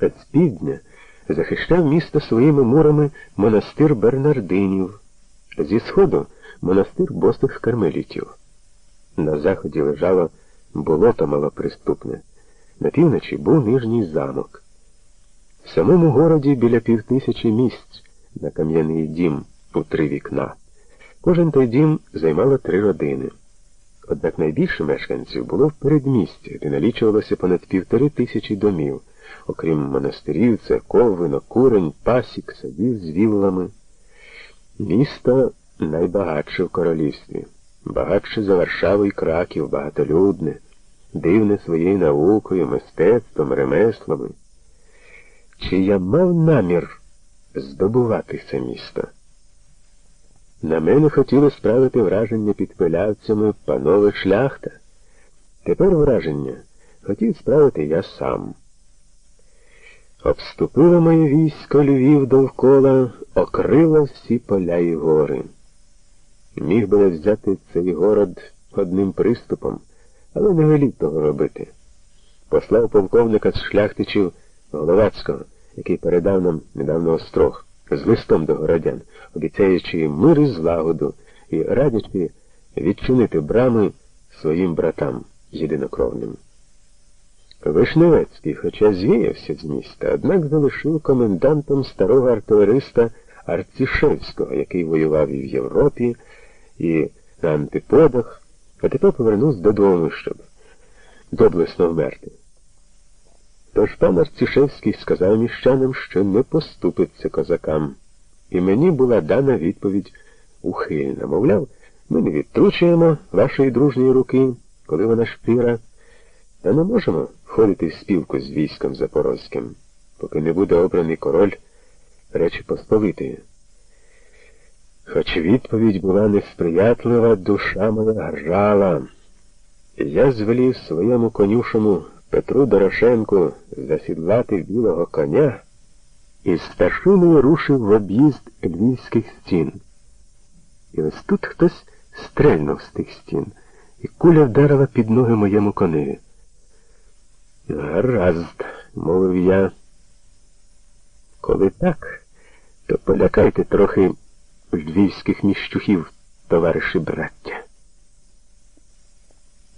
з півдня захищав місто своїми мурами монастир Бернардинів, зі сходу монастир босих кармелітів. На заході лежало болото малоприступне, на півночі був нижній замок. В самому городі біля півтисячі місць на кам'яний дім у три вікна. Кожен той дім займало три родини. Однак найбільше мешканців було в передмісті, де налічувалося понад півтори тисячі домів, окрім монастирів, церков, винокурень, пасік, садів з віллами. Місто найбагатше в королівстві, багатше за Варшаву і краків, багатолюдне, дивне своєю наукою, мистецтвом, ремеслами. Чи я мав намір здобувати це місто? На мене хотіли справити враження під пилявцями панове шляхта. Тепер враження хотів справити я сам. Обступило моє військо Львів довкола, окрило всі поля і гори. Міг би я взяти цей город одним приступом, але не велів того робити. Послав полковника з шляхтичів Головацького, який передав нам недавно острог з листом до городян, обіцяючи мир і злагоду і радячи відчинити брами своїм братам єдинокровним. Вишневецький, хоча звіявся з міста, однак залишив комендантом старого артилериста Арцішевського, який воював і в Європі, і на антиподах, а тепер повернувся додому, щоб доблесно вмерти. Тож пан Арцішевський сказав міщанам, що не поступиться козакам, і мені була дана відповідь ухильна. Мовляв, ми не відтручуємо вашої дружньої руки, коли вона шпіра, та не можемо входити в спілку з військом Запорозьким, поки не буде обраний король Речі Посполитої. Хоч відповідь була несприятлива, душа моя грала. Я звелів своєму конюшому Петру Дорошенку засідлати білого коня і старшиною рушив в об'їзд львівських стін. І ось тут хтось стрельнув з тих стін, і куля вдарила під ноги моєму коневі. Гаразд, мовив я. Коли так, то полякайте трохи львівських міщухів, товариші браття.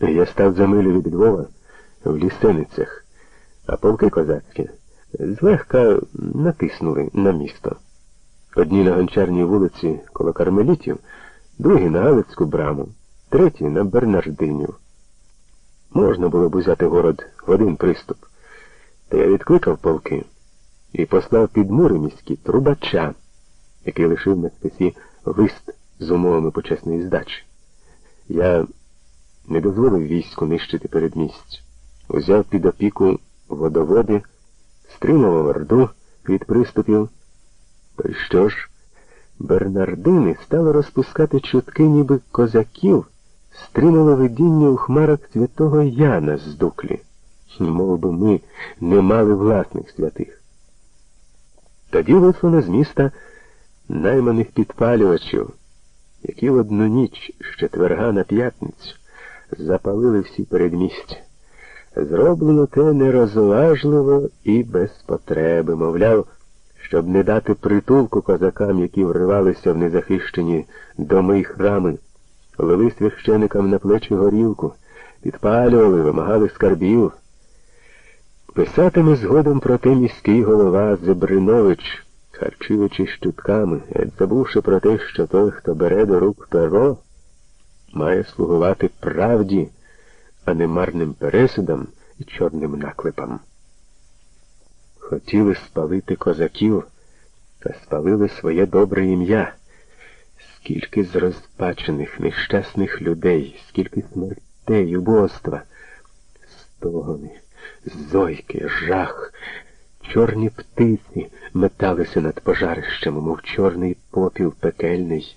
Я став за милю від Львова в лісеницях, а полки козацькі злегка натиснули на місто. Одні на гончарній вулиці коло Кармелітів, другі на Галицьку браму, треті на Бернардинів. Можна було б взяти город в один приступ, та я відкликав полки і послав під мури міські трубача, який лишив на списі лист з умовами почесної здачі. Я не дозволив війську нищити передмість узяв під опіку водоводи, стримував орду від приступів. То й що ж, Бернардини стали розпускати чутки, ніби козаків, стримало видіння у хмарах святого Яна з дуклі, мов би ми не мали власних святих. Тоді вислано з міста найманих підпалювачів, які в одну ніч з четверга на п'ятницю запалили всі передмістя. Зроблено те нерозважливо і без потреби, мовляв, щоб не дати притулку козакам, які вривалися в незахищені доми й храми, лили священикам на плечі горілку, підпалювали, вимагали скарбів. Писатиме згодом про те міський голова Зебринович, харчуючи щутками, забувши про те, що той, хто бере до рук перо, має слугувати правді а не марним пересудам і чорним наклепам. Хотіли спалити козаків, та спалили своє добре ім'я. Скільки зрозпачених, нещасних людей, скільки смертей, убоства, стогони, зойки, жах, чорні птиці металися над пожарищем, мов чорний попіл пекельний.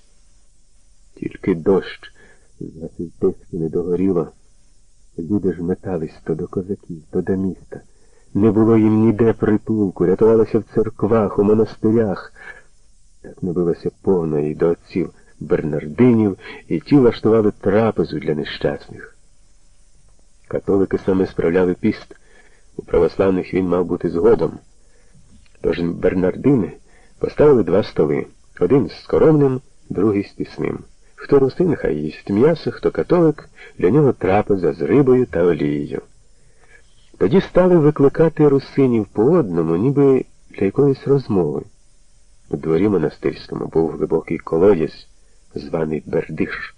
Тільки дощ, з не догоріло. Люди ж метались то до козаків, то до міста. Не було їм ніде притулку, рятувалися в церквах, у монастирях. Так набилося повно і до отців Бернардинів, і ті влаштували трапезу для нещасних. Католики саме справляли піст. У православних він мав бути згодом. Тож Бернардини поставили два столи, один з скоромним, другий з пісним. Хто русин, хай їсть м'ясо, хто католик, для нього трапеза з рибою та олією. Тоді стали викликати русинів по одному, ніби для якоїсь розмови. У дворі монастирському був глибокий колодязь, званий Бердиш.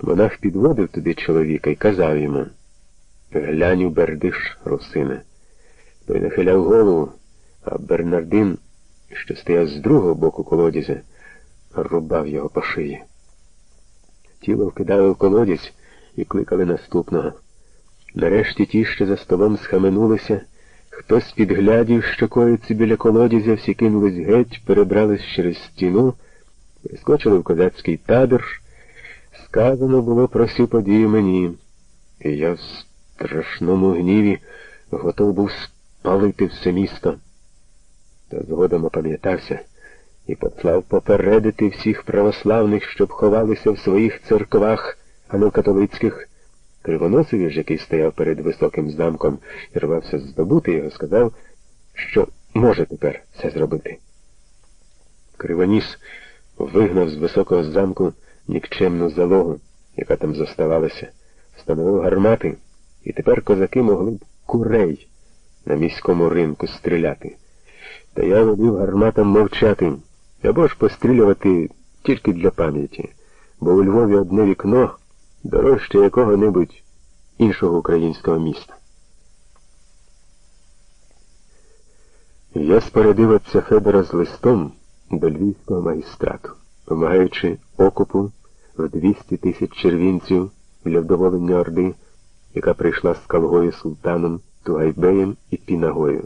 Монах підводив туди чоловіка і казав йому Глянь у Бердиш, русине. Той нахиляв голову, а Бернардин, що стояв з другого боку колодязя, рубав його по шиї. Тіло вкидали в колодязь і кликали наступного. Нарешті ті, що за столом схаменулися, хтось підглядів, що коїться біля колодязя, всі кинулись геть, перебрались через стіну, прискочили в козацький табір. Сказано було про всю подію мені, і я в страшному гніві готов був спалити все місто. Та згодом опам'ятався і послав попередити всіх православних, щоб ховалися в своїх церквах, а не в католицьких. Кривоносові ж, який стояв перед високим замком і рвався здобути його, сказав, що може тепер це зробити. Кривоніс вигнав з високого замку нікчемну залогу, яка там зоставалася, встановив гармати, і тепер козаки могли б курей на міському ринку стріляти. Та я велів гарматам мовчати або ж пострілювати тільки для пам'яті, бо у Львові одне вікно дорожче якого-небудь іншого українського міста. Я спорядив отця Федора з листом до львівського магістрату, вимагаючи окупу в 200 тисяч червінців для вдоволення Орди, яка прийшла з Калгою султаном, Тугайбеєм і Пінагою.